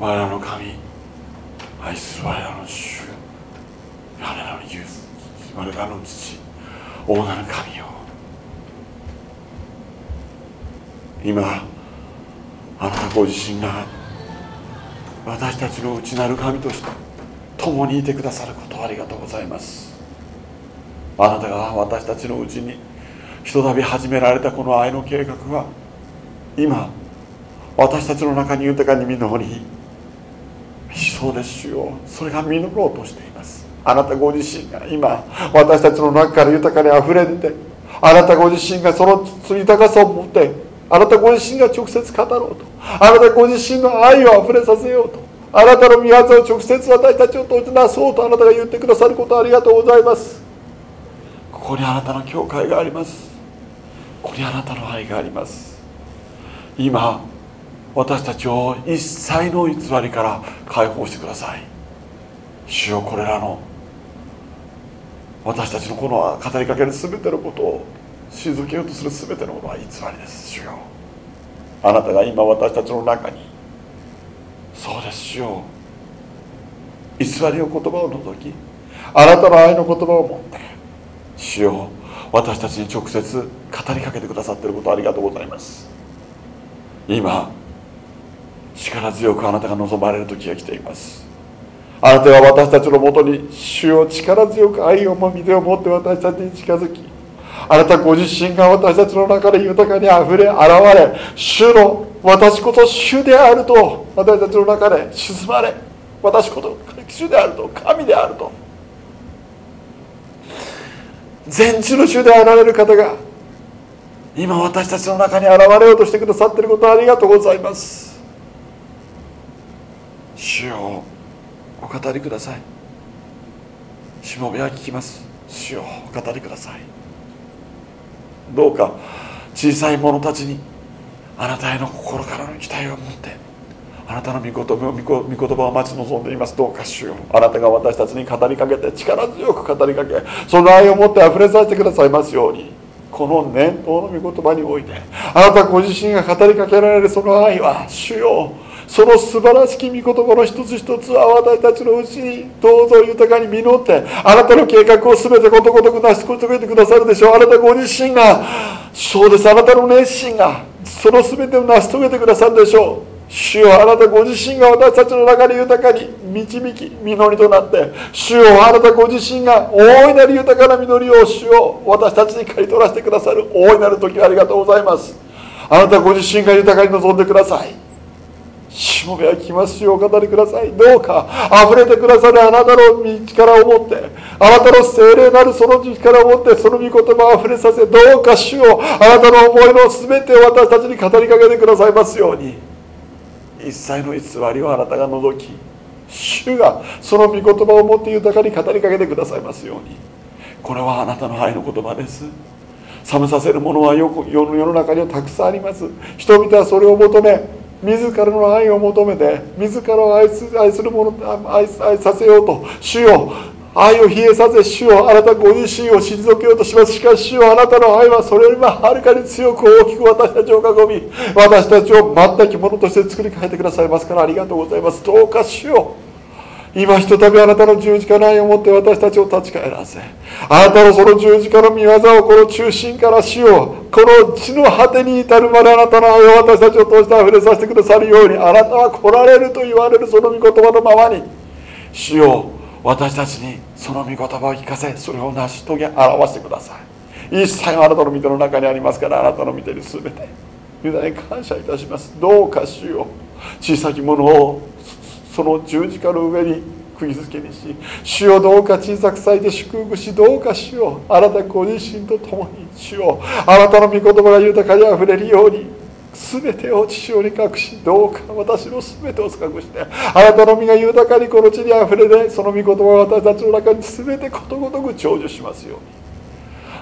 我らの神愛する我らの主我らのユース我らの父大なる神よ。今あなたご自身が私たちの内なる神として共にいてくださることありがとうございます。あなたが私たちのうちにひとたび始められたこの愛の計画は今私たちの中に豊かに実りそうですよ。それが実ろうとしています。あなたご自身が今私たちの中から豊かにあふれてあなたご自身がその豊かさを持ってあなたご自身が直接語ろうとあなたご自身の愛をあふれさせようとあなたの御業を直接私たちを閉じなそうとあなたが言ってくださることありがとうございます。ここにあなたの教会があります。ここにあなたの愛があります。今私たちを一切の偽りから解放してください。主よこれらの私たちのこの語りかける全てのことを退けようとする全てのものは偽りです。主よ。あなたが今私たちの中にそうです。主よ。偽りの言葉を除きあなたの愛の言葉を持って主よ。私たちに直接語りかけてくださっていることありがとうございます。今力強くあなたが望まれる時が来ています。あなたは私たちのもとに主を力強く愛をもみでを持って私たちに近づきあなたご自身が私たちの中で豊かにあふれ現れ主の私こそ主であると私たちの中で沈まれ私こそ主であると神であると。全知の主であられる方が今私たちの中に現れようとしてくださっていることをありがとうございます。主よお語りください。しもべは聞きます。主よお語りください。どうか小さい者たちにあなたへの心からの期待を持ってあなたの御言葉を御言葉を待ち望んでいます。どうか主よあなたが私たちに語りかけて力強く語りかけその愛を持って溢れさせてくださいますようにこの念頭の御言葉においてあなたご自身が語りかけられるその愛は主よその素晴らしき御言葉の一つ一つは私たちのうちにどうぞ豊かに実ってあなたの計画を全てことごとく成し遂げてくださるでしょう。あなたご自身がそうです。あなたの熱心がその全てを成し遂げてくださるでしょう。主よあなたご自身が私たちの中に豊かに導き実りとなって主よあなたご自身が大いなる豊かな実りを主よ私たちに刈り取らせてくださる大いなる時ありがとうございます。あなたご自身が豊かに望んでください。しもべは聞きますよお語りください。どうか溢れてくださるあなたの力を持ってあなたの精霊なるその力を持ってその御言葉を溢れさせどうか主をあなたの思いの全てを私たちに語りかけてくださいますように。一切の偽りをあなたが除き主がその御言葉を持って豊かに語りかけてくださいますように。これはあなたの愛の言葉です。寒させるものはよく世の中にはたくさんあります。人々はそれを求め自らの愛を求めて自らを愛す愛する者愛愛させようと主よ愛を冷えさせ主をあなたご自身を退けようとします。しかし主よあなたの愛はそれよりもはるかに強く大きく私たちを囲み私たちを全くものとして作り変えてくださいますからありがとうございます。どうか主よ。今ひとたびあなたの十字架の愛を持って私たちを立ち返らせあなたのその十字架の見業をこの中心からしようこの地の果てに至るまであなたの愛を私たちを通して溢れさせてくださるようにあなたは来られると言われるその御言葉のままに主よう私たちにその御言葉を聞かせそれを成し遂げ表してください。一切あなたの御手の中にありますからあなたの御手に全て委ね感謝いたします。どうか主よう小さきものをその十字架の上に釘付けにし主をどうか小さく咲いて祝福しどうか主をあなたご自身と共に主をあなたの御言葉が豊かにあふれるように全てを父親に隠しどうか私の全てを隠してあなたの身が豊かにこの地にあふれてその御言葉を私たちの中に全てことごとく成就しますように。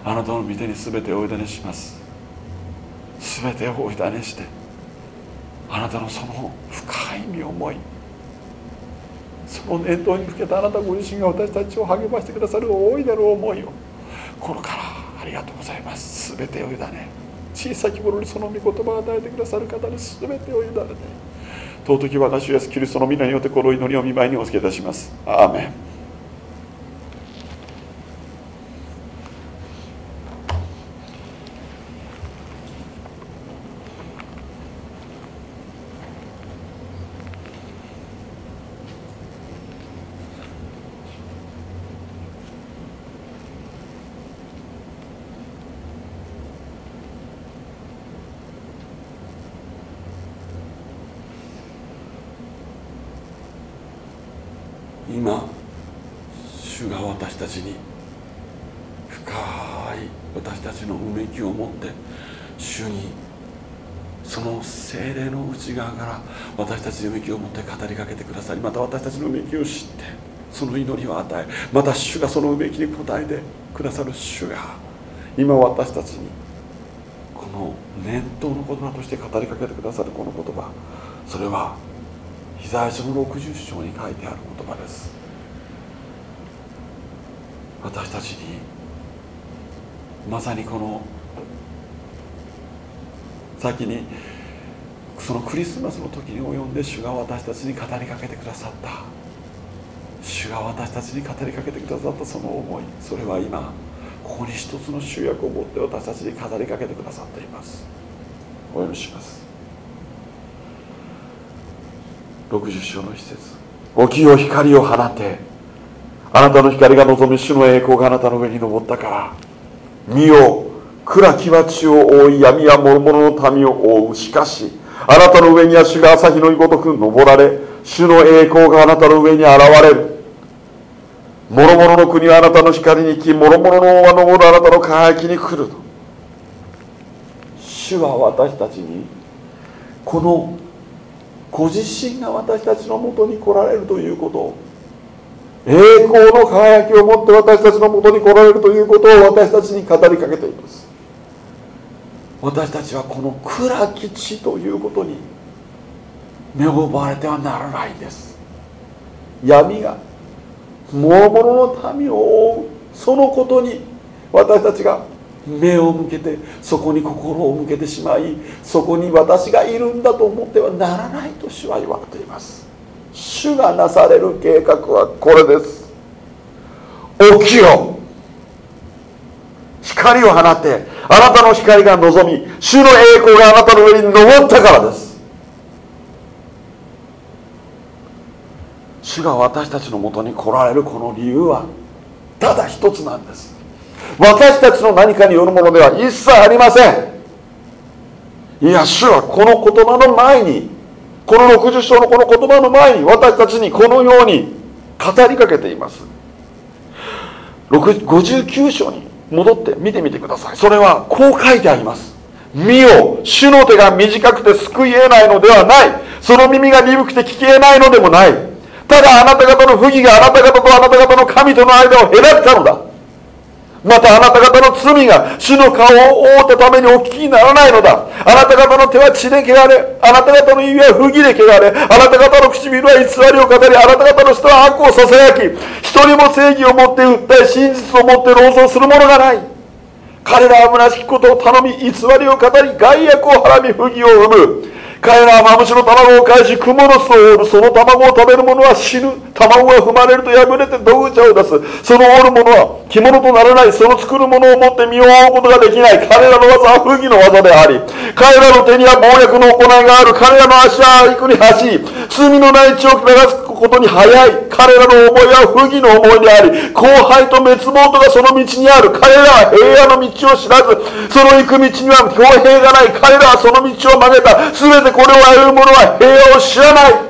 あなたの御手に全てをお委ねします。全てをお委ねしてあなたのその深い身思いその念頭に向けたあなたご自身が私たちを励ましてくださる大いなる思いを心からありがとうございます。全てを委ね小さき頃にその御言葉を与えてくださる方に全てを委ねて尊き私イエスキリストの皆によってこの祈りを見舞いにお付けいたします。アーメン今主が私たちに深い私たちのうめきを持って主にその精霊の内側から私たちにうめきを持って語りかけてくださりまた私たちのうめきを知ってその祈りを与えまた主がそのうめきに応えてくださる主が今私たちにこの念頭の言葉として語りかけてくださるこの言葉それはヒザヤ書の60章に書いてある言葉です。私たちにまさにこの先にそのクリスマスの時に及んで主が私たちに語りかけてくださった。主が私たちに語りかけてくださったその思い。それは今ここに一つの集約を持って私たちに語りかけてくださっています。お読みします。60章の一節。起きよ光を放て。あなたの光が望む主の栄光があなたの上に昇ったから見よ。暗きは地を覆い闇は諸々の民を覆う。しかしあなたの上には主が朝日のごとく昇られ主の栄光があなたの上に現れる。諸々の国はあなたの光に来諸々の王は昇るあなたの輝きに来ると。主は私たちにこのご自身が私たちのもとに来られるということを栄光の輝きを持って私たちのもとに来られるということを私たちに語りかけています。私たちはこの暗き地ということに目を奪われてはならないんです。闇が諸々の民を覆うそのことに私たちが目を向けてそこに心を向けてしまいそこに私がいるんだと思ってはならないと主は言われています。主がなされる計画はこれです。起きよ。光を放って。あなたの光が望み主の栄光があなたの上に昇ったからです。主が私たちのもとに来られるこの理由はただ一つなんです。私たちの何かによるものでは一切ありません。いや主はこの言葉の前にこの60章のこの言葉の前に私たちにこのように語りかけています。59章に戻って見てみてください。それはこう書いてあります。見よ主の手が短くて救い得ないのではない。その耳が鈍くて聞けないのでもない。ただあなた方の不義があなた方とあなた方の神との間を隔てたのだ。またあなた方の罪が主の顔を覆ったためにお聞きにならないのだ。あなた方の手は血で汚れあなた方の指は不義で汚れあなた方の唇は偽りを語りあなた方の人は悪をささやき一人も正義を持って訴え真実を持って論争するものがない。彼らは虚しきことを頼み偽りを語り害悪をはらみ不義を生む。彼らはマムシの卵を返し蜘蛛の巣を折るその卵を食べる者は死ぬ。卵が踏まれると破れて毒茶を出す。その折る者は着物とならない。その作るものを持って身を覆うことができない。彼らの技は不義の技であり彼らの手には暴虐の行いがある。彼らの足は幾に走り罪のない血を流すことに早い。彼らの思いは不義の思いであり後輩と滅亡とがその道にある。彼らは平野の道を知らずその行く道には公平がない。彼らはその道を曲げた。全てこれを歩む者は平和を知らない。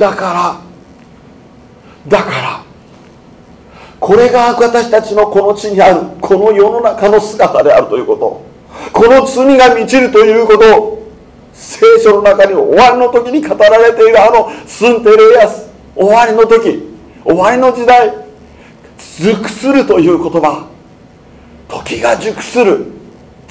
だから。だから。これが私たちのこの地にある。この世の中の姿であるということ。この罪が満ちるということ。を聖書の中に終わりの時に語られているあのスンテレアス。終わりの時。終わりの時代。熟するという言葉。時が熟する。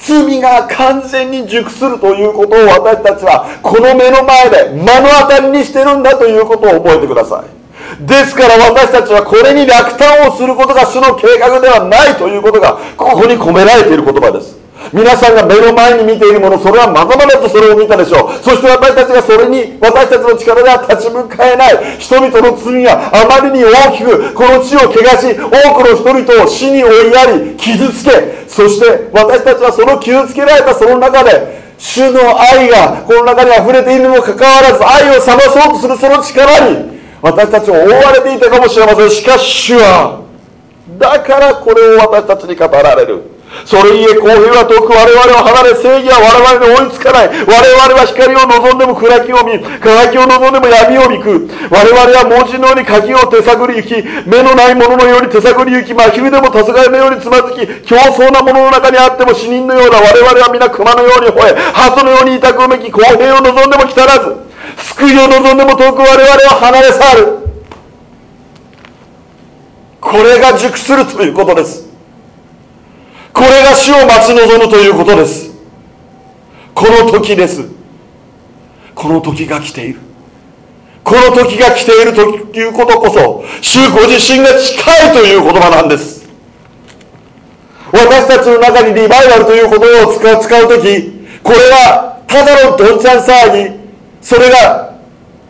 罪が完全に熟するということを私たちはこの目の前で目の当たりにしてるんだということを覚えてください。ですから私たちはこれに落胆をすることが主の計画ではないということがここに込められている言葉です。皆さんが目の前に見ているものそれはまざまざとそれを見たでしょう。そして私たちがそれに私たちの力では立ち向かえない。人々の罪があまりに大きくこの地を汚し多くの人々を死に追いやり傷つけそして私たちはその傷つけられたその中で主の愛がこの中に溢れているにもかかわらず愛を覚まそうとするその力に私たちを覆われていたかもしれません。しかし主はだからこれを私たちに語られる。それゆえ公平は遠く我々を離れ正義は我々に追いつかない。我々は光を望んでも暗きを見輝きを望んでも闇を見く。我々は文字のように鍵を手探り行き目のないもののように手探り行き真昼でも黄昏のようにつまずき競争なものの中にあっても死人のような我々は皆熊のように吠え鳩のように痛くうめき公平を望んでも来たらず救いを望んでも遠く我々は離れ去る。これが熟するということです。これが死を待ち望むということです。この時です。この時が来ている。この時が来ているということこそ主ご自身が近いという言葉なんです。私たちの中にリバイバルという言葉を使う使う時これはただのどんちゃん騒ぎそれが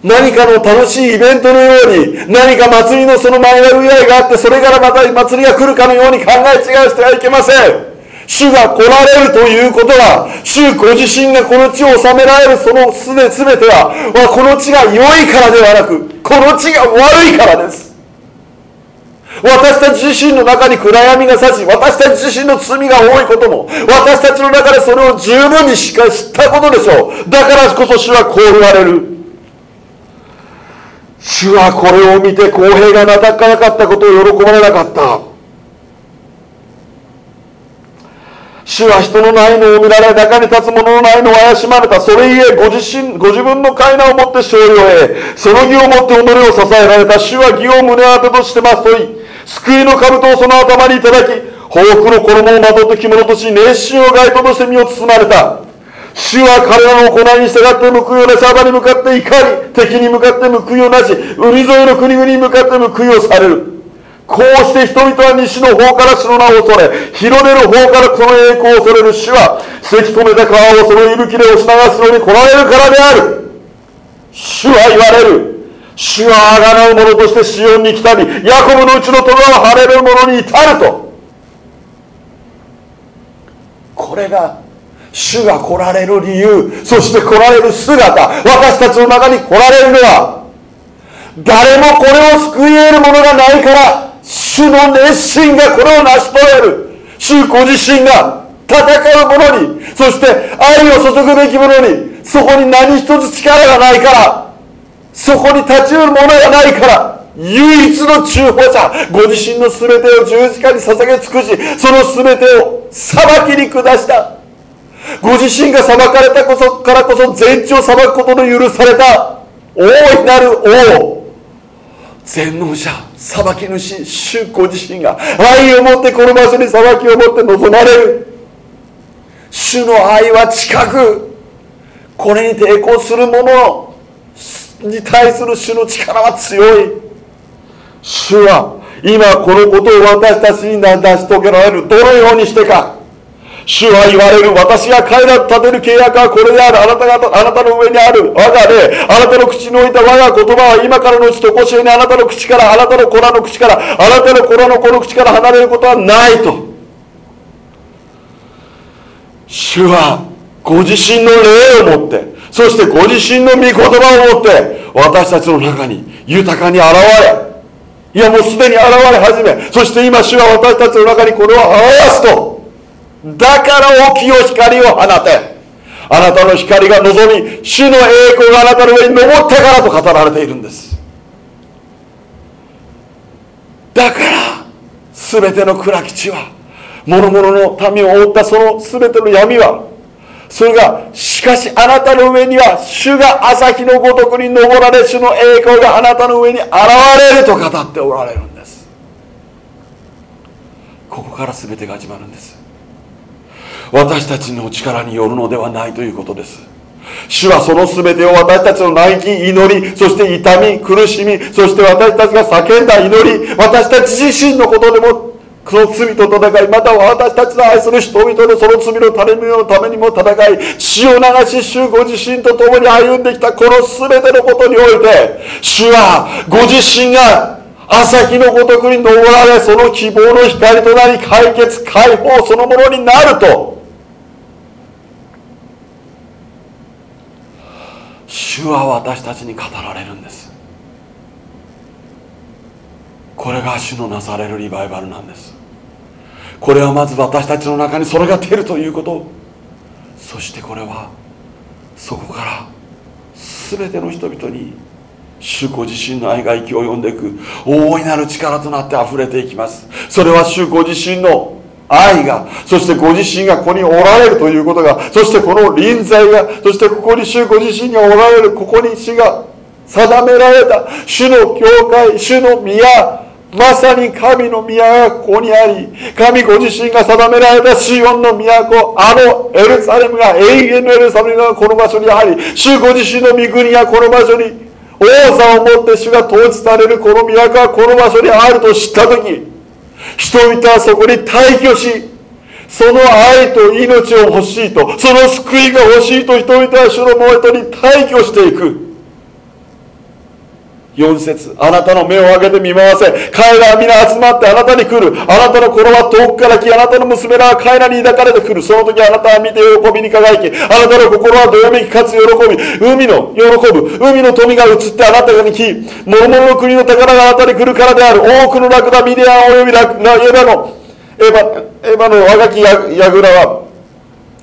何かの楽しいイベントのように何か祭りのその前が上があってそれからまた祭りが来るかのように考え違いしてはいけません。主が来られるということは主ご自身がこの地を治められるそのすべ全てはこの地が良いからではなくこの地が悪いからです。私たち自身の中に暗闇が差し私たち自身の罪が多いことも私たちの中でそれを十分にしか知ったことでしょう。だからこそ主はこう言われる。主はこれを見て公平がなたかなかったことを喜ばれなかった。主は人のないのを見られ中に立つ者のないのを怪しまれた。それゆえご自身ご自分の階段を持って勝利を得その義をもって己を支えられた。主は義を胸当てとしてまとい。救いの兜をその頭にいただき報復の衣をまとって着物とし熱心を街灯として身を包まれた。主は彼らの行いに従って報いをなし、幅に向かって怒り、敵に向かって報いをなし、海沿いの国々に向かって報いをされる。こうして人々は西の方から主の名を恐れ、広れる方からその栄光を恐れる主は、せき止めた川をその息吹で押し流すのに来られるからである。主は言われる。主はあがなう者としてシオンに来たり、ヤコブのうちの戸川を晴れる者に至ると。これが主が来られる理由そして来られる姿私たちの中に来られるのは誰もこれを救い得るものがないから主の熱心がこれを成し遂げる。主ご自身が戦う者にそして愛を注ぐべき者にそこに何一つ力がないからそこに立ち寄るものがないから唯一の中保者ご自身の全てを十字架に捧げ尽くしその全てを裁きに下した。ご自身が裁かれたこそからこそ全地を裁くことの許された大いなる王。全能者裁き主主ご自身が愛を持ってこの場所に裁きを持って臨まれる。主の愛は近く。これに抵抗する者に対する主の力は強い。主は今このことを私たちに成し遂げられる。どのようにしてか。主は言われる。私が彼らと立てる契約はこれである。あなたが、あなたの上にある。我が霊。あなたの口に置いた我が言葉は今からのうちとこしえにあなたの口から、あなたの子らの口から、あなたの子らの子の口から離れることはないと。主はご自身の霊を持って、そしてご自身の御言葉を持って、私たちの中に豊かに現れ、いやもうすでに現れ始め、そして今主は私たちの中にこれを表すと、だから大きい光を放て。あなたの光が望み主の栄光があなたの上に登ったからと語られているんです。だから全ての暗き地は諸々の民を覆ったその全ての闇はそれがしかしあなたの上には主が朝日のごとくに昇られ主の栄光があなたの上に現れると語っておられるんです。ここから全てが始まるんです。私たちの力によるのではないということです。主はその全てを私たちの泣き祈りそして痛み苦しみそして私たちが叫んだ祈り私たち自身のことでもこの罪と戦いまたは私たちの愛する人々のその罪の種のためにも戦い血を流し主ご自身と共に歩んできたこの全てのことにおいて主はご自身が朝日のごとくに昇られその希望の光となり解決解放そのものになると主は私たちに語られるんです。これが主のなされるリバイバルなんです。これはまず私たちの中にそれが出るということ。そしてこれはそこから全ての人々に主ご自身の愛が息を呼んでいく大いなる力となって溢れていきます。それは主ご自身の愛がそしてご自身がここにおられるということがそしてこの臨在がそしてここに主ご自身がおられるここに主が定められた主の教会主の宮まさに神の宮がここにあり神ご自身が定められたシオンの都あのエルサレムが永遠のエルサレムがこの場所にあり主ご自身の御国がこの場所に王座をもって主が統治されるこの都はこの場所にあると知った時人々はそこに退去しその愛と命を欲しいとその救いが欲しいと人々は主のもとに退去していく。4節。あなたの目を上げて見回せ。彼らは皆集まってあなたに来る。あなたの頃は遠くから来あなたの娘らは彼らに抱かれてくる。その時あなたは見て喜びに輝きあなたの心はどよめきかつ喜び。海の喜ぶ。海の富が移ってあなたに来諸々の国の宝があなたに来るからである。多くのラクダミディアンおよびラクエバのエバエバの若き櫓は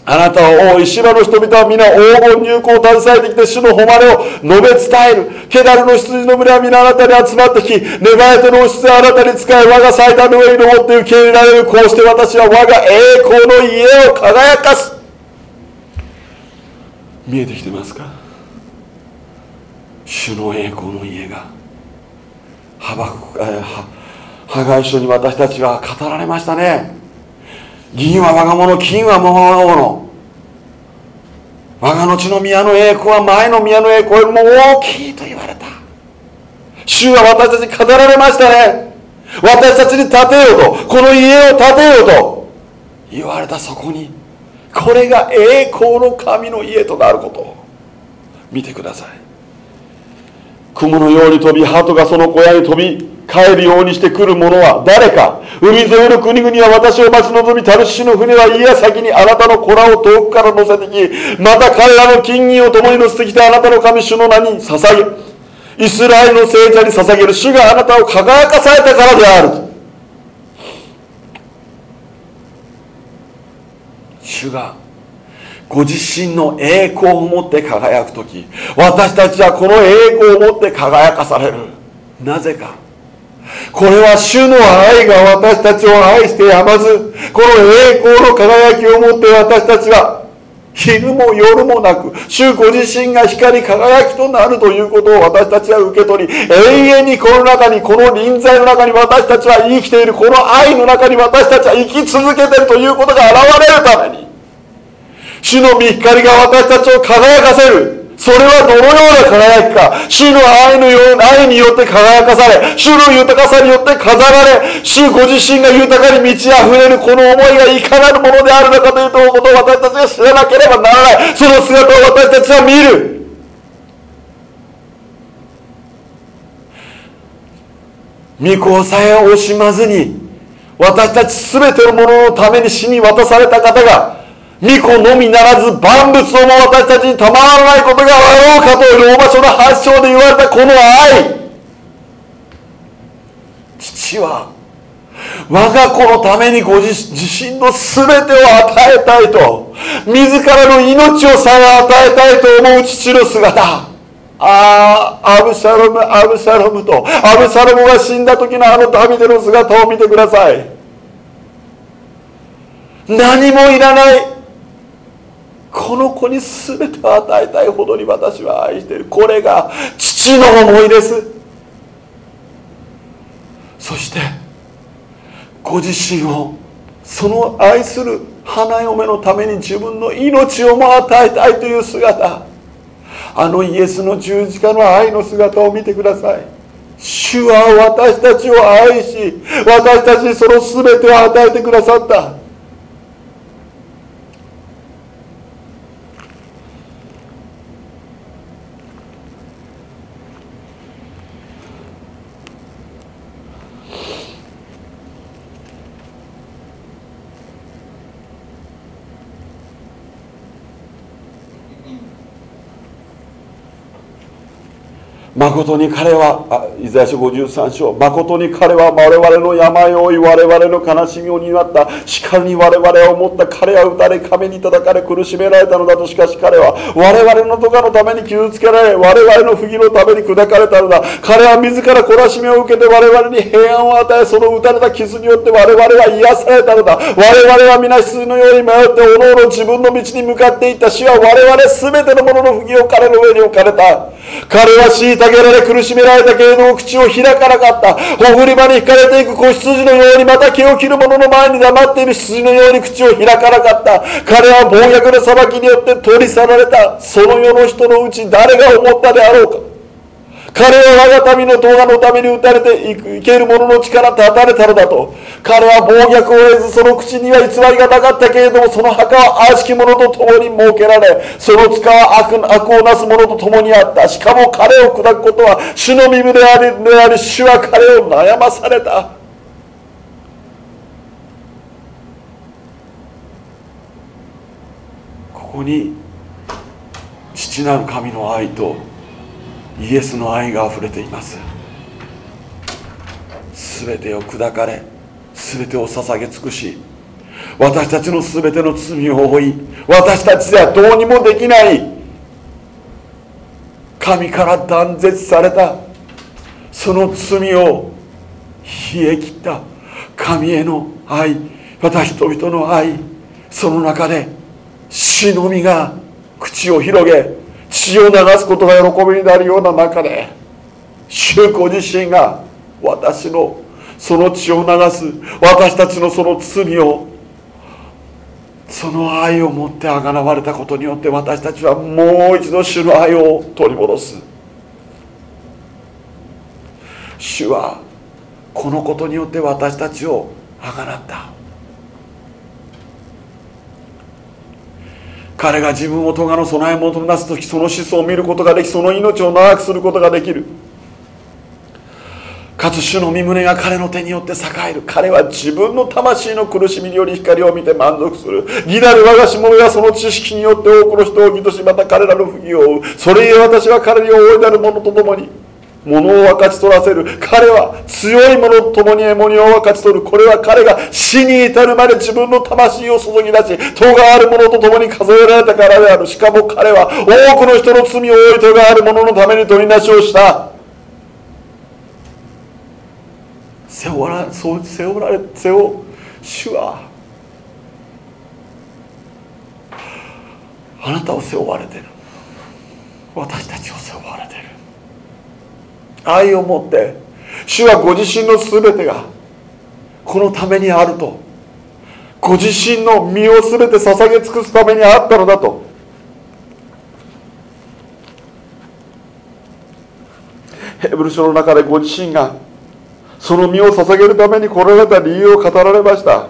あなたは王石破の人々は皆黄金入港を携えてきて主の誉れを述べ伝える。ケダルの羊の群れは皆あなたに集まってきネバエテの王室はあなたに使い我が祭壇の上に登って受け入れられるこうして私は我が栄光の家を輝かす。見えてきてますか？主の栄光の家が幅破壊書に私たちは語られましたね。銀は我が物金は我が物我がの地の宮の栄光は前の宮の栄光よりも大きいと言われた。主は私たちに語られましたね。私たちに建てようとこの家を建てようと言われたそこにこれが栄光の神の家となることを見てください。雲のように飛び鳩がその小屋に飛び帰るようにしてくる者は誰か。海沿いの国々は私を待ち望みタルシの船は家や先にあなたの子らを遠くから乗せてきまた彼らの金銀を共に乗せてきてあなたの神主の名に捧げイスラエルの聖者に捧げる主があなたを輝かされたからである。主がご自身の栄光を持って輝く時私たちはこの栄光を持って輝かされる。なぜか。これは主の愛が私たちを愛してやまずこの栄光の輝きを持って私たちは昼も夜もなく主ご自身が光り輝きとなるということを私たちは受け取り永遠にこの中にこの臨在の中に私たちは生きている。この愛の中に私たちは生き続けているということが現れるために。主の御光が私たちを輝かせる。それはどのような輝きか。主の愛のよう愛によって輝かされ主の豊かさによって飾られ主ご自身が豊かに満ち溢れるこの思いがいかなるものであるのかということを私たちが知らなければならない。その姿を私たちは見る。御子さえ惜しまずに私たち全てのもののために死に渡された方が巫女のみならず万物をも私たちにたまらないことがあろうかという大場所の発祥で言われたこの愛。父は我が子のためにご自身の全てを与えたいと自らの命をさえ与えたいと思う父の姿。ああアブシャロムアブシャロムとアブシャロムが死んだ時のあの旅での姿を見てください。何もいらない。この子に全てを与えたいほどに私は愛している。これが父の思いです。そしてご自身をその愛する花嫁のために自分の命をも与えたいという姿。あのイエスの十字架の愛の姿を見てください。主は私たちを愛し私たちにその全てを与えてくださった。誠に彼はイザヤ書53章誠に彼は我々の病を負い我々の悲しみを担ったしかに我々を思った彼は打たれ亀に叩かれ苦しめられたのだとしかし彼は我々のとかのために傷つけられ我々の不義のために砕かれたのだ。彼は自ら懲らしめを受けて我々に平安を与えその打たれた傷によって我々は癒されたのだ。我々は皆羊のように迷っておのおの自分の道に向かっていった。死は我々全てのものの不義を彼の上に置かれた。彼は虐げられ苦しめられたけれども口を開かなかった。ほふり場に引かれていく子羊のようにまた毛を切る者の前に黙っている羊のように口を開かなかった。彼は暴虐の裁きによって取り去られた。その世の人のうち誰が思ったであろうか。彼は我が民の動画のために打たれて生ける者の力立たれたのだと。彼は暴虐を得ずその口には偽りがなかったけれどもその墓は悪しき者と共に設けられその塚は悪悪をなす者と共にあった。しかも彼を砕くことは主の身分でありであり主は彼を悩まされた。ここに父なる神の愛とイエスの愛があふれています。全てを砕かれ全てを捧げ尽くし私たちの全ての罪を負い私たちではどうにもできない神から断絶されたその罪を冷え切った神への愛私人々の愛その中で死のみが口を広げ血を流すことが喜びになるような中で主ご自身が私のその血を流す私たちのその罪をその愛を持ってあがなわれたことによって私たちはもう一度主の愛を取り戻す。主はこのことによって私たちをあがなった。彼が自分を咎の備え物となす時その思想を見ることができその命を長くすることができる。かつ主の身胸が彼の手によって栄える彼は自分の魂の苦しみにより光を見て満足する。義なる我がし者やその知識によって多くの人を義としまた彼らの不義を負う。それゆえ私は彼に大いなる者と共に物を分かち取らせる。彼は強い者と共に獲物を分かち取る。これは彼が死に至るまで自分の魂を注ぎ出し戸がある者と共に数えられたからである。しかも彼は多くの人の罪を負い戸がある者のために取りなしをした。背負われそう背負われ背負主はあなたを背負われてる。私たちを背負われてる。愛を持って主はご自身の全てがこのためにあるとご自身の身を全て捧げ尽くすためにあったのだと。ヘブル書の中でご自身がその身を捧げるために来られた理由を語られました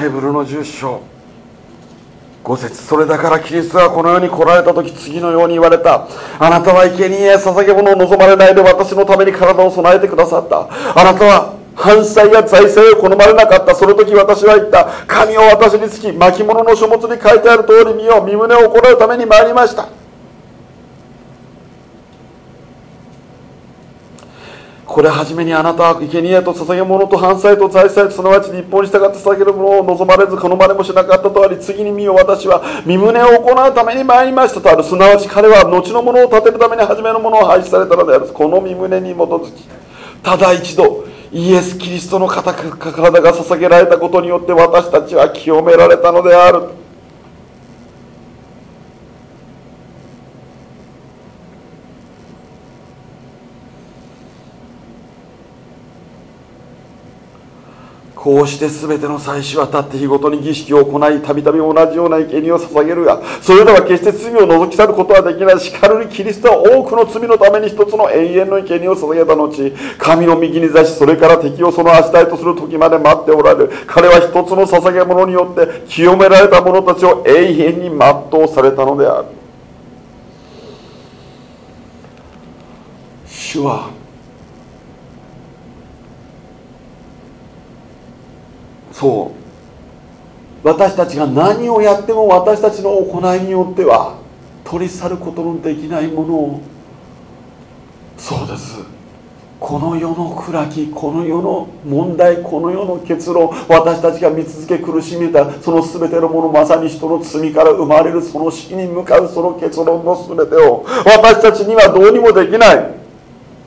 ヘブルの10章。5節。それだからキリストはこの世に来られた時次のように言われた。あなたは生贄捧げ物を望まれないで私のために体を備えてくださった。あなたは犯罪や財政を好まれなかった。その時私は言った。神を私につき巻物の書物に書いてある通り見よう。身胸を行うために参りました。これはじめにあなたは生贄と捧げ物と反祭と財産とすなわち日本に従って捧げるものを望まれず好まれもしなかったとあり次に見よ私は身旨を行うために参りましたとあるすなわち彼は後のものを立てるために初めのものを廃止されたのであるこの身旨に基づきただ一度イエス・キリストの体が捧げられたことによって私たちは清められたのであるこうして全ての祭司は立って日ごとに儀式を行いたびたび同じような生贄を捧げるがそれでは決して罪を除き去ることはできない。しかるにキリストは多くの罪のために一つの永遠の生贄を捧げた後神の右に座しそれから敵をその足台とする時まで待っておられる。彼は一つの捧げ物によって清められた者たちを永遠に全うされたのである。主はそう。私たちが何をやっても私たちの行いによっては取り去ることのできないものを。そうです。この世の暗きこの世の問題この世の結論私たちが見続け苦しめたその全てのものまさに人の罪から生まれるその死に向かうその結論の全てを私たちにはどうにもできない。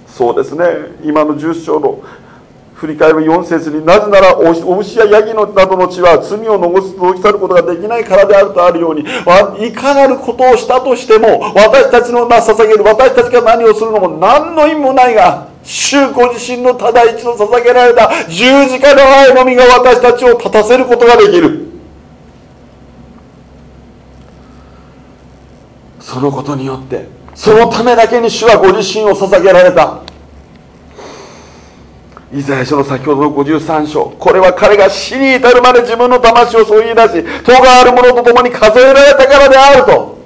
そうですね。今の10章の振り返り4節になぜならお牛やヤギのなどの血は罪を残すとき去ることができないからであるとあるようにいかなることをしたとしても私たちの捧げる私たちが何をするのも何の意味もないが主ご自身のただ一度捧げられた十字架の愛のみが私たちを立たせることができる。そのことによってそのためだけに主はご自身を捧げられた。イザヤ書の先ほどの53章。これは彼が死に至るまで自分の魂をそう言い出し戸がある者と共に数えられたからであると。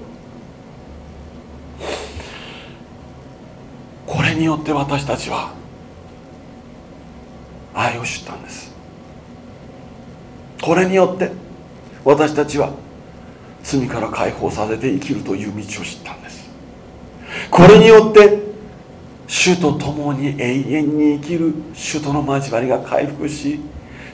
これによって私たちは愛を知ったんです。これによって私たちは罪から解放されて生きるという道を知ったんです。これによって主と共に永遠に生きる主との交わりが回復し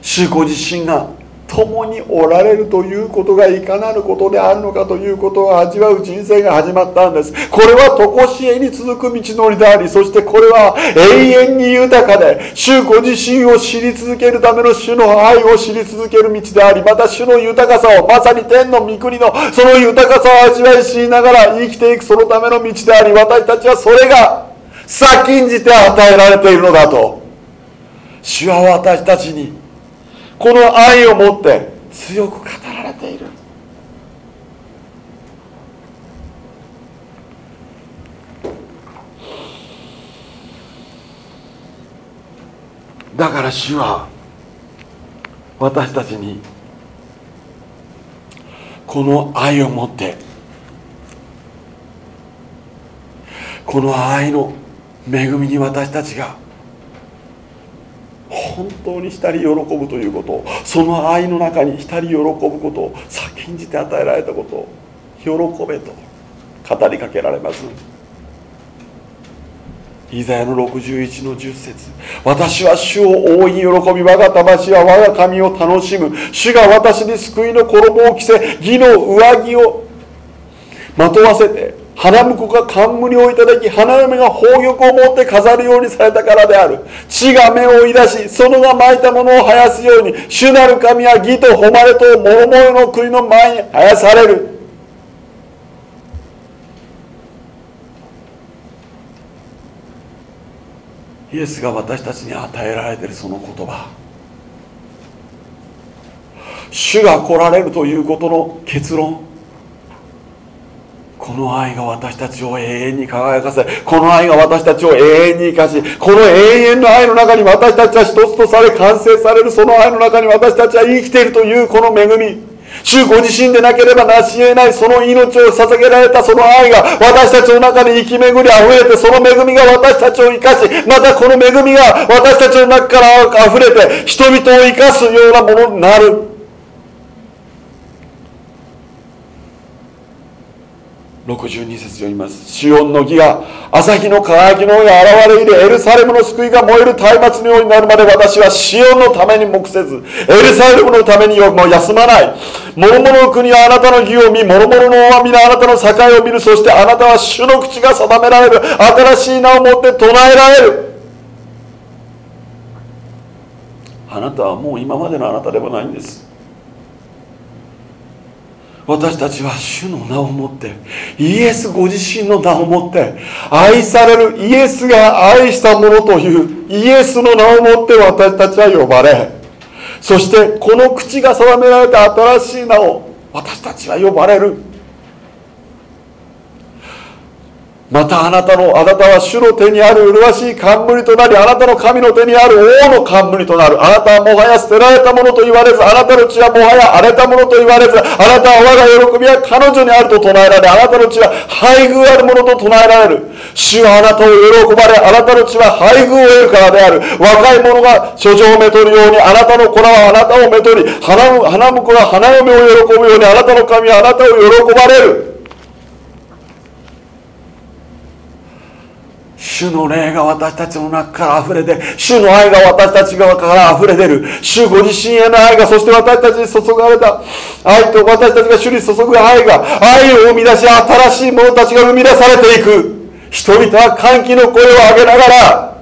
主ご自身が共におられるということがいかなることであるのかということを味わう人生が始まったんです。これは常しえに続く道のりでありそしてこれは永遠に豊かで主ご自身を知り続けるための主の愛を知り続ける道でありまた主の豊かさをまさに天の御国のその豊かさを味わいしながら生きていくそのための道であり私たちはそれが先んじて与えられているのだと。主は私たちにこの愛を持って強く語られている。だから主は私たちにこの愛を持ってこの愛の恵みに私たちが本当に浸り喜ぶということその愛の中に浸り喜ぶことを先んじて与えられたことを喜べと語りかけられます。イザヤの61の10節私は主を大いに喜び我が魂は我が神を楽しむ。主が私に救いの衣を着せ義の上着をまとわせて花婿が冠をいただき花嫁が宝玉を持って飾るようにされたからである。地が目を追い出しそのが巻いたものを生やすように主なる神は義と誉れと諸々の国の前に生やされる。イエスが私たちに与えられているその言葉。主が来られるということの結論。この愛が私たちを永遠に輝かせこの愛が私たちを永遠に生かしこの永遠の愛の中に私たちは一つとされ完成されるその愛の中に私たちは生きているというこの恵み。主ご自身でなければなし得ないその命を捧げられたその愛が私たちの中に生き巡り溢れてその恵みが私たちを生かしまたこの恵みが私たちの中から溢れて人々を生かすようなものになる。62節読みます。シオンの義が朝日の輝きのように現れ入れエルサレムの救いが燃える松明のようになるまで私はシオンのために黙せずエルサレムのためにも休まない。諸々の国はあなたの義を見諸々の王は皆あなたの境を見る。そしてあなたは主の口が定められる。新しい名をもって唱えられる。あなたはもう今までのあなたではないんです。私たちは主の名をもってイエスご自身の名をもって愛されるイエスが愛したものというイエスの名をもって私たちは呼ばれそしてこの口が定められた新しい名を私たちは呼ばれる。またあなたのあなたは主の手にある麗しい冠となりあなたの神の手にある王の冠となる。あなたはもはや捨てられたものと言われずあなたの血はもはや荒れたものと言われずあなたは我が喜びは彼女にあると唱えられあなたの血は配偶あるものと唱えられる。主はあなたを喜ばれあなたの血は配偶を得るからである。若い者が書状をめとるようにあなたの子らはあなたをめとり花婿が花嫁を喜ぶようにあなたの神はあなたを喜ばれる。主の霊が私たちの中から溢れて主の愛が私たち側から溢れ出る。主ご自身への愛がそして私たちに注がれた。愛と私たちが主に注ぐ愛が愛を生み出し新しい者たちが生み出されていく。人々は歓喜の声を上げながら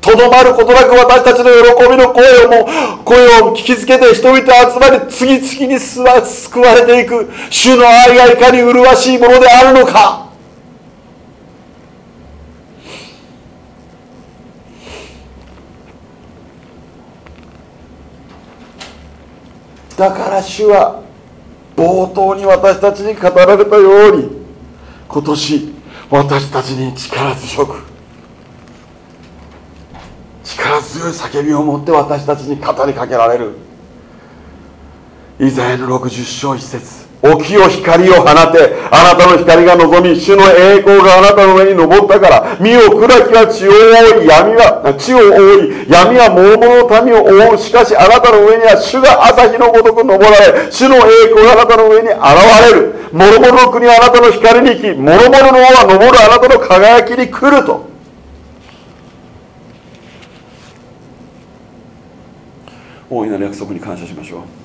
とどまることなく私たちの喜びの声をも声を聞きつけて人々集まり次々に救われていく。主の愛がいかに麗しいものであるのか。だから主は冒頭に私たちに語られたように今年私たちに力強く力強い叫びを持って私たちに語りかけられる。イザヤの60章1節。起きよ光を放てあなたの光が望み主の栄光があなたの上に昇ったから身を暗きは血を覆い闇は地を覆い闇は諸々の民を覆う。しかしあなたの上には主が朝日のごとく昇られ主の栄光があなたの上に現れる。諸々の国はあなたの光に行き諸々の王は昇るあなたの輝きに来ると。大いなる約束に感謝しましょう。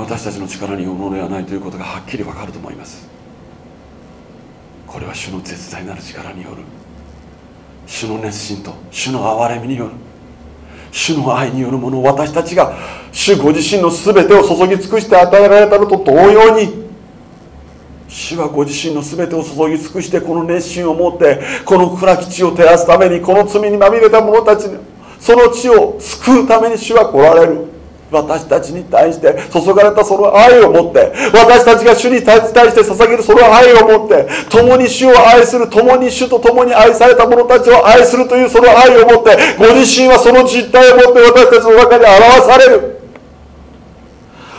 私たちの力によるものではないということがはっきり分かると思います。これは主の絶大なる力による。主の熱心と主の憐れみによる。主の愛によるものを私たちが主ご自身の全てを注ぎ尽くして与えられたのと同様に主はご自身の全てを注ぎ尽くしてこの熱心を持ってこの暗き地を照らすためにこの罪にまみれた者たちにその地を救うために主は来られる。私たちに対して注がれたその愛を持って私たちが主に対して捧げるその愛を持って共に主を愛する共に主と共に愛された者たちを愛するというその愛を持ってご自身はその実態を持って私たちの中に表される。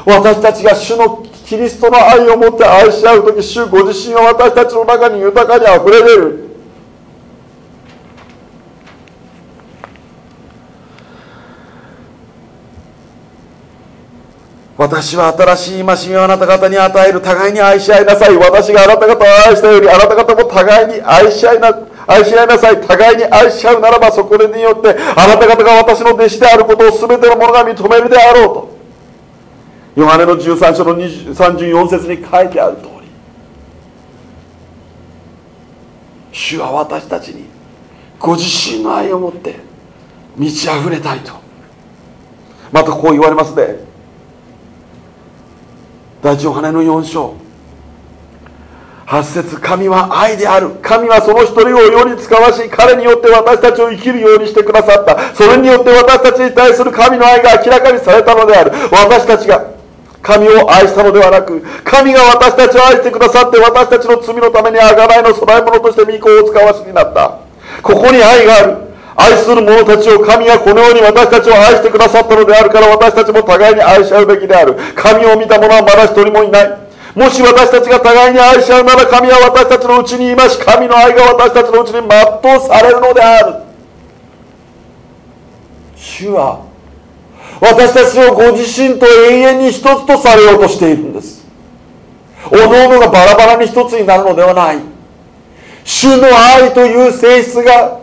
私たちが主のキリストの愛を持って愛し合う時主ご自身は私たちの中に豊かにあふれ出る。私は新しい戒めをあなた方に与える互いに愛し合いなさい。私があなた方を愛したようにあなた方も互いに愛し合いな愛し合いなさい。互いに愛し合うならばそこによってあなた方が私の弟子であることを全ての者が認めるであろうと。ヨハネの13章の34節に書いてある通り主は私たちにご自身の愛を持って満ち溢れたいと。またこう言われますね。第一ヨハネの4章。8節神は愛である。神はその一人を世に使わし彼によって私たちを生きるようにしてくださった。それによって私たちに対する神の愛が明らかにされたのである。私たちが神を愛したのではなく神が私たちを愛してくださって私たちの罪のために贖いの供え物として御子を使わしになった。ここに愛がある。愛する者たちを神がこのように私たちを愛してくださったのであるから私たちも互いに愛し合うべきである。神を見た者はまだ一人もいない。もし私たちが互いに愛し合うなら神は私たちのうちにいまし神の愛が私たちのうちに全うされるのである。主は私たちをご自身と永遠に一つとされようとしているんです。おのおのがバラバラに一つになるのではない。主の愛という性質が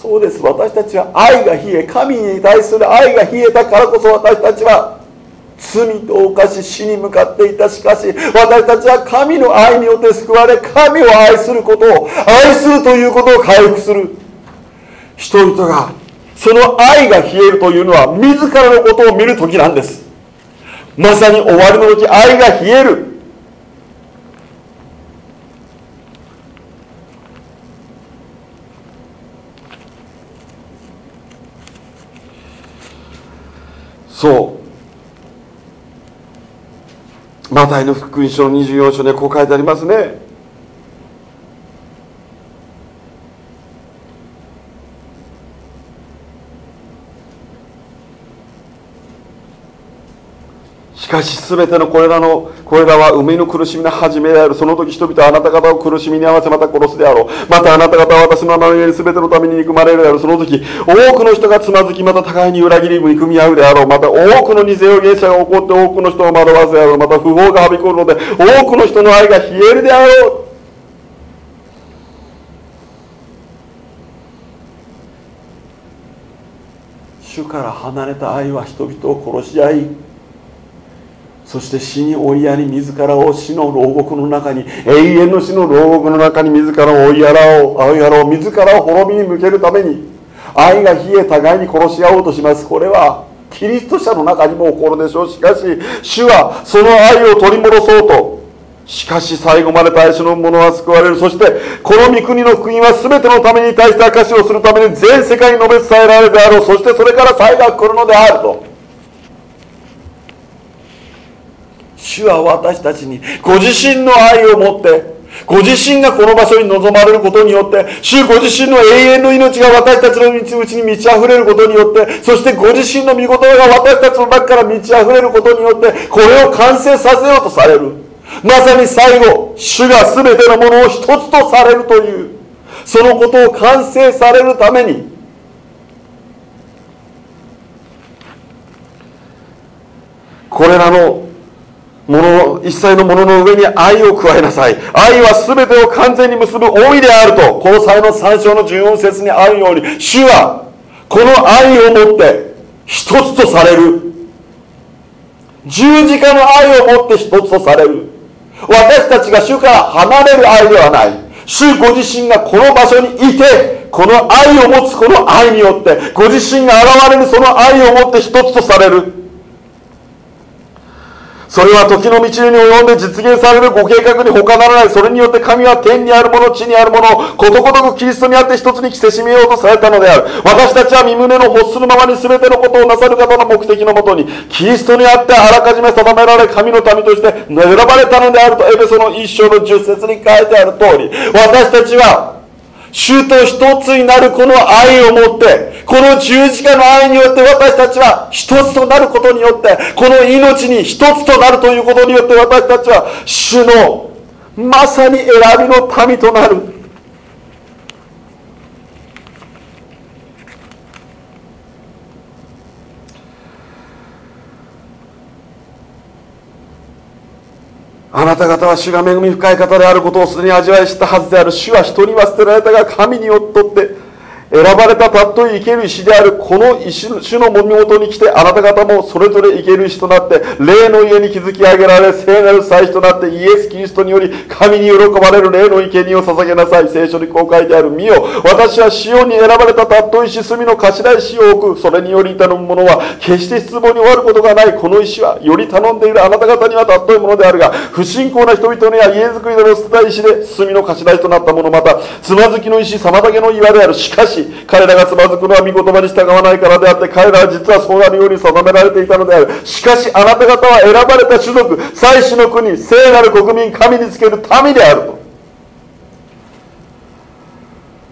そうです。私たちは愛が冷え神に対する愛が冷えたからこそ私たちは罪と犯し死に向かっていたしかし私たちは神の愛によって救われ神を愛することを愛するということを回復する。人々がその愛が冷えるというのは自らのことを見る時なんです。まさに終わりの時愛が冷える。そう。マタイの福音書の24章でこう書いてありますね。かし全てのこれらのこれらは海の苦しみの始めである。その時人々はあなた方を苦しみに合わせまた殺すであろう。またあなた方は私の名の上に全てのために憎まれるである。その時多くの人がつまずきまた互いに裏切り憎み合うであろう。また多くの偽予言者が起こって多くの人を惑わすであろう。また不法がはびこるので多くの人の愛が冷えるであろう。主から離れた愛は人々を殺し合いそして死に追いやり自らを死の牢獄の中に永遠の死の牢獄の中に自らを追いやらう追いやろう自らを滅びに向けるために愛が冷え互いに殺し合おうとします。これはキリスト者の中にも起こるでしょう。しかし主はその愛を取り戻そうと。しかし最後まで大使の者は救われる。そしてこの御国の福音は全てのために対して証しをするために全世界に述べ伝えられるであろう。そしてそれから災が来るのであると。主は私たちにご自身の愛を持ってご自身がこの場所に臨まれることによって主ご自身の永遠の命が私たちのうちに満ち溢れることによってそしてご自身の御言葉が私たちの中から満ち溢れることによってこれを完成させようとされる。まさに最後主が全てのものを一つとされるというそのことを完成されるためにこれらのもの一切のものの上に愛を加えなさい。愛は全てを完全に結ぶ大いであるとこの際の3章の14節にあるように主はこの愛をもって一つとされる。十字架の愛をもって一つとされる。私たちが主から離れる愛ではない。主ご自身がこの場所にいてこの愛を持つこの愛によってご自身が現れるその愛をもって一つとされる。それは時の道に及んで実現されるご計画に他ならない。それによって神は天にあるもの、地にあるもの、ことごとくキリストにあって一つに着せしめようとされたのである。私たちは身胸の欲するままに全てのことをなさる方の目的のもとに、キリストにあってあらかじめ定められ、神の民として選ばれたのであると、エペソの一章の十節に書いてある通り、私たちは主と一つになるこの愛をもって、この十字架の愛によって私たちは一つとなることによって、この命に一つとなるということによって私たちは主のまさに選びの民となる。あなた方は主が恵み深い方であることをすでに味わい知ったはずである。主は人には捨てられたが神によっとって選ばれたたっとい生ける石であるこの石主のもみ元に来てあなた方もそれぞれ生ける石となって霊の家に築き上げられ聖なる祭司となってイエス・キリストにより神に喜ばれる霊の生贄を捧げなさい。聖書にこう書いてある。見よ私はシオンに選ばれたたっとい石隅の頭石を置く。それにより頼む者は決して失望に終わることがない。この石はより頼んでいる。あなた方にはたっといものであるが不信仰な人々には家づくりの捨てた石で隅の頭石となったもの。またつまずきの石妨げの岩である。しかしし彼らがつまずくのは御言葉に従わないからであって彼らは実はそうなるように定められていたのである。しかしあなた方は選ばれた種族祭司の国聖なる国民神につける民であると。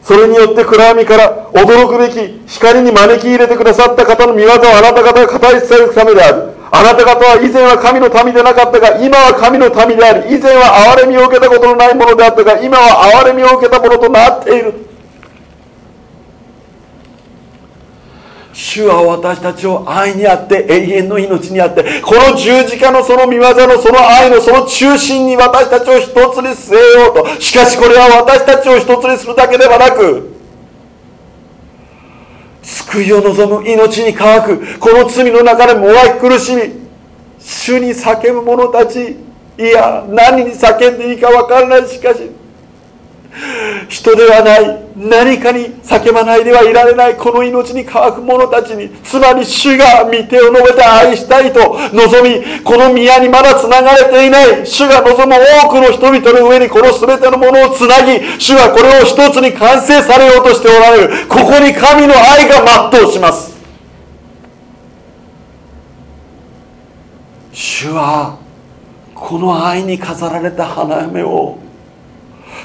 それによって暗闇から驚くべき光に招き入れてくださった方の見業をあなた方が語り伝えるためである。あなた方は以前は神の民でなかったが今は神の民であり以前は憐れみを受けたことのないものであったが今は憐れみを受けたものとなっている。主は私たちを愛にあって永遠の命にあってこの十字架のその御業のその愛のその中心に私たちを一つに据えようと。しかしこれは私たちを一つにするだけではなく救いを望む命に乾く。この罪の中でもがき苦しみ。主に叫ぶ者たちいや何に叫んでいいか分からない。しかし 人ではない何かに叫ばないではいられないこの命に乾く者たちにつまり主が御手を述べて愛したいと望みこの宮にまだつながれていない主が望む多くの人々の上にこの全てのものをつなぎ主はこれを一つに完成されようとしておられる。ここに神の愛が全うします。主はこの愛に飾られた花嫁を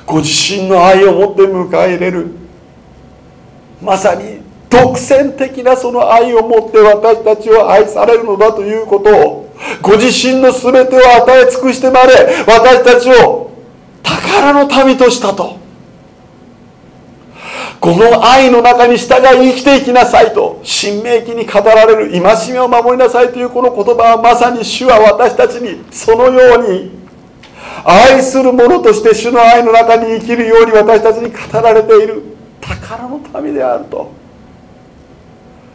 ご自身の愛を持って迎え入れる。まさに独占的なその愛を持って私たちを愛されるのだということをご自身の全てを与え尽くしてまで私たちを宝の民としたと。この愛の中に従い生きていきなさいと新明記に語られる戒めを守りなさいというこの言葉はまさに主は私たちにそのように愛する者として主の愛の中に生きるように私たちに語られている。宝の民であると。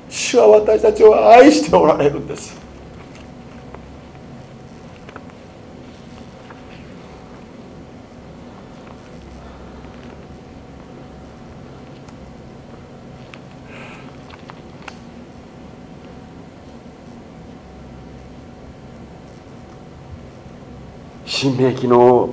主は私たちを愛しておられるんです。新明記の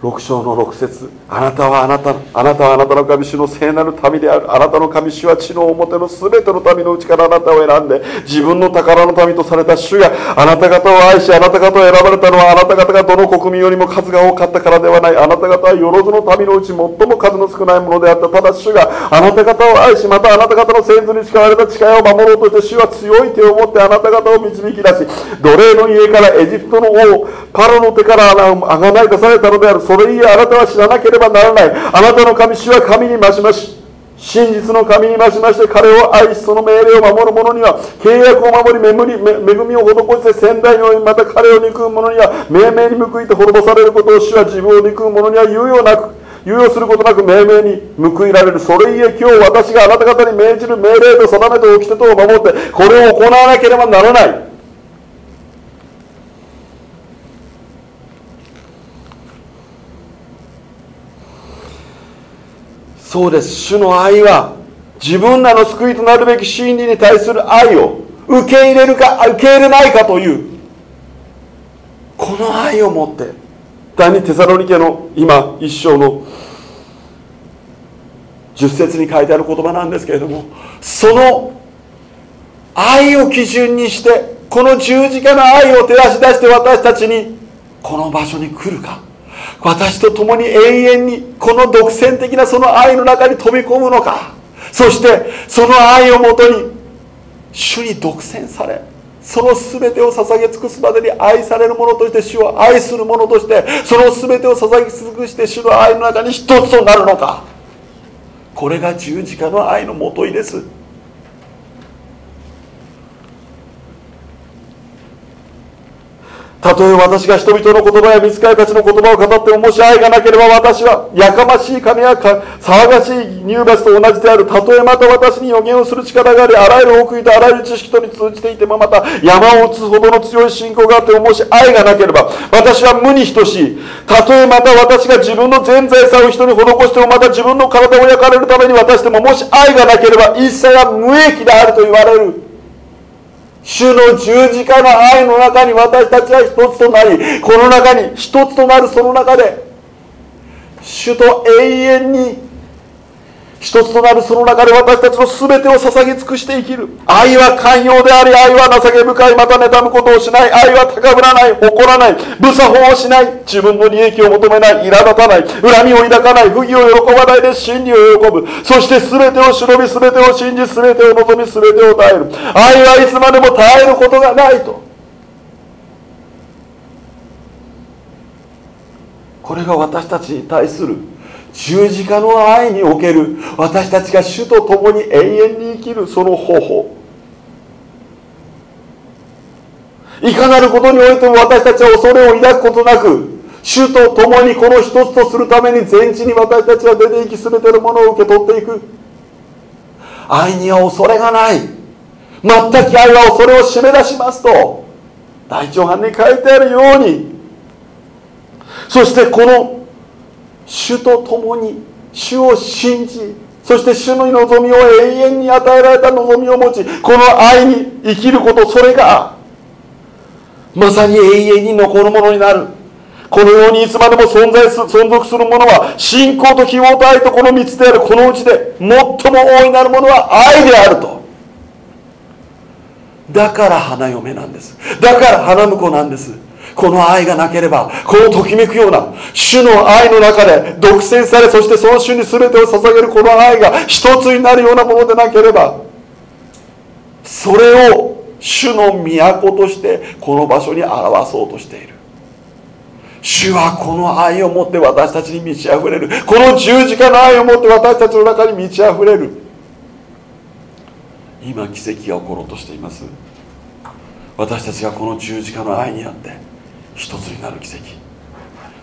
6章の6節。あなたはあなたあなたはあなたの神主の聖なる民である。あなたの神主は地の表の全ての民のうちからあなたを選んで自分の宝の民とされた主があなた方を愛しあなた方を選ばれたのはあなた方がどの国民よりも数が多かったからではない。あなた方はよろずの民のうち最も数の少ないものであった。ただ主があなた方を愛しまたあなた方の先祖に誓われた誓いを守ろうとして主は強い手を持ってあなた方を導き出し奴隷の家からエジプトの王パロの手からあがない出されたのである。それゆえあなたは知らなければならない。あなたの神主は神に増しまし真実の神に増しまして彼を愛しその命令を守る者には契約を守り恵み恵みを施して仙台にまた彼を憎む者には命名に報いて滅ぼされることを主は自分を憎む者には猶予なく猶予することなく命名に報いられる。それゆえ今日私があなた方に命じる命令と定めと掟とを守ってこれを行わなければならない。そうです。主の愛は自分らの救いとなるべき真理に対する愛を受け入れるか受け入れないかというこの愛を持って第二テサロニケの今一章の10節に書いてある言葉なんですけれどもその愛を基準にしてこの十字架の愛を照らし出して私たちにこの場所に来るか。私と共に永遠にこの独占的なその愛の中に飛び込むのか。そしてその愛をもとに主に独占されその全てを捧げ尽くすまでに愛される者として主を愛する者としてその全てを捧げ尽くして主の愛の中に一つとなるのか。これが十字架の愛のもといです。たとえ私が人々の言葉や見つかりたちの言葉を語ってももし愛がなければ私はやかましい金や騒がしい乳鉢と同じであるたとえまた私に予言をする力がありあらゆる奥義とあらゆる知識とに通じていてもまた山を打つほどの強い信仰があってももし愛がなければ私は無に等しい。たとえまた私が自分の全財産を人に施してもまた自分の体を焼かれるために渡してももし愛がなければ一切は無益であると言われる。主の十字架の愛の中に私たちは一つとなりこの中に一つとなるその中で主と永遠に一つとなるその中で私たちの全てを捧げ尽くして生きる。愛は寛容であり愛は情け深いまた妬むことをしない。愛は高ぶらない怒らない。無作法をしない。自分の利益を求めない。苛立たない。恨みを抱かない。不義を喜ばないで真理を喜ぶ。そして全てを忍び全てを信じ全てを望み全てを耐える。愛はいつまでも耐えることがないと。これが私たちに対する十字架の愛における私たちが主と共に永遠に生きるその方法。いかなることにおいても私たちは恐れを抱くことなく主と共にこの一つとするために全地に私たちは出て行き全てのものを受け取っていく。愛には恐れがない。全く愛は恐れを締め出しますと大長藩に書いてあるようにそしてこの主と共に主を信じそして主の望みを永遠に与えられた望みを持ちこの愛に生きることそれがまさに永遠に残るものになる。このようにいつまでも存在す存続するものは信仰と希望と愛とこの3つである。このうちで最も大いなるものは愛であると。だから花嫁なんです。だから花婿なんです。この愛がなければこのときめくような主の愛の中で独占されそしてその主に全てを捧げるこの愛が一つになるようなものでなければそれを主の都としてこの場所に表そうとしている。主はこの愛を持って私たちに満ち溢れる。この十字架の愛を持って私たちの中に満ち溢れる。今奇跡が起ころうとしています。私たちがこの十字架の愛にあって一つになる奇跡。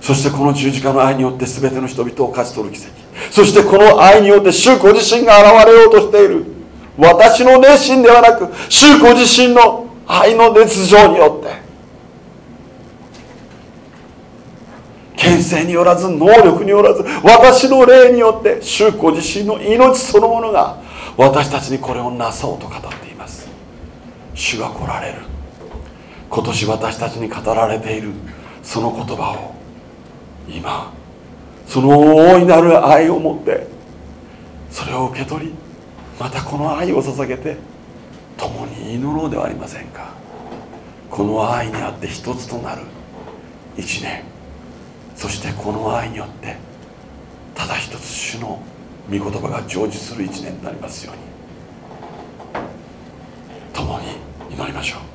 そしてこの十字架の愛によって全ての人々を勝ち取る奇跡。そしてこの愛によって主ご自身が現れようとしている。私の熱心ではなく主ご自身の愛の熱情によって。権勢によらず能力によらず私の霊によって主ご自身の命そのものが私たちにこれをなそうと語っています。主が来られる。今年私たちに語られている。その言葉を今その大いなる愛を持ってそれを受け取りまたこの愛を捧げて共に祈ろうではありませんか。この愛にあって一つとなる。一年。そしてこの愛によってただ一つ主の御言葉が成就する一年になりますように。共に祈りましょう。